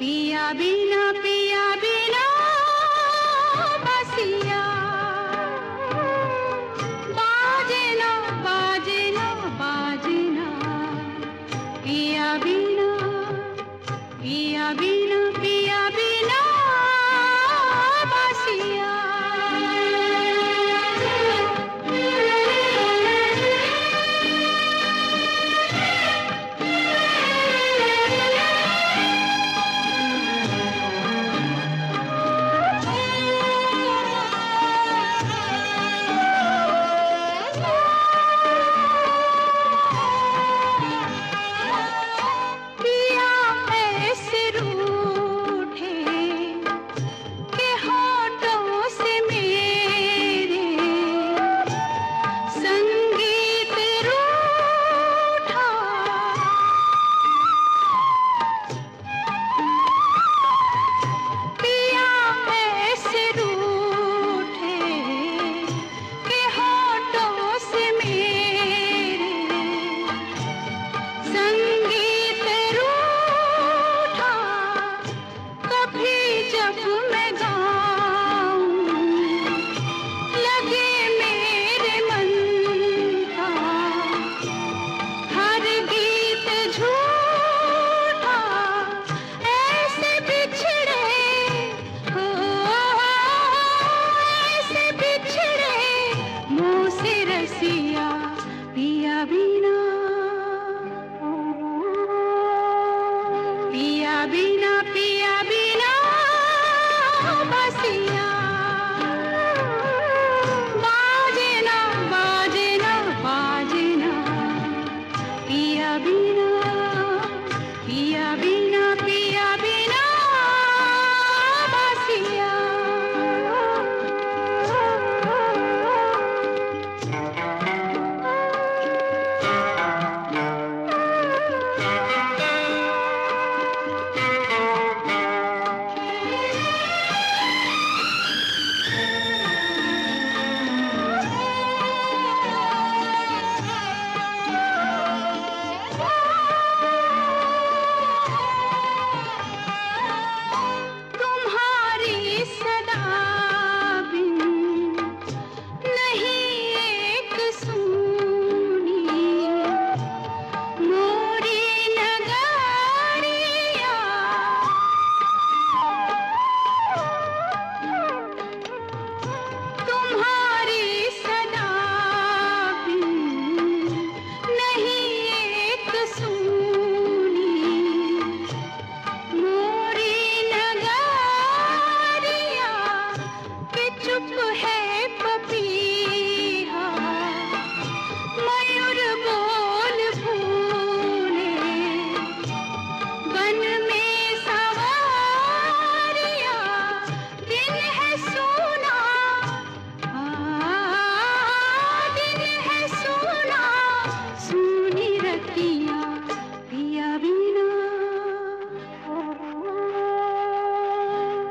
पिया बिना पिया बिना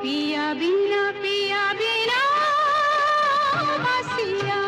पिया बिना पिया बिना बसिया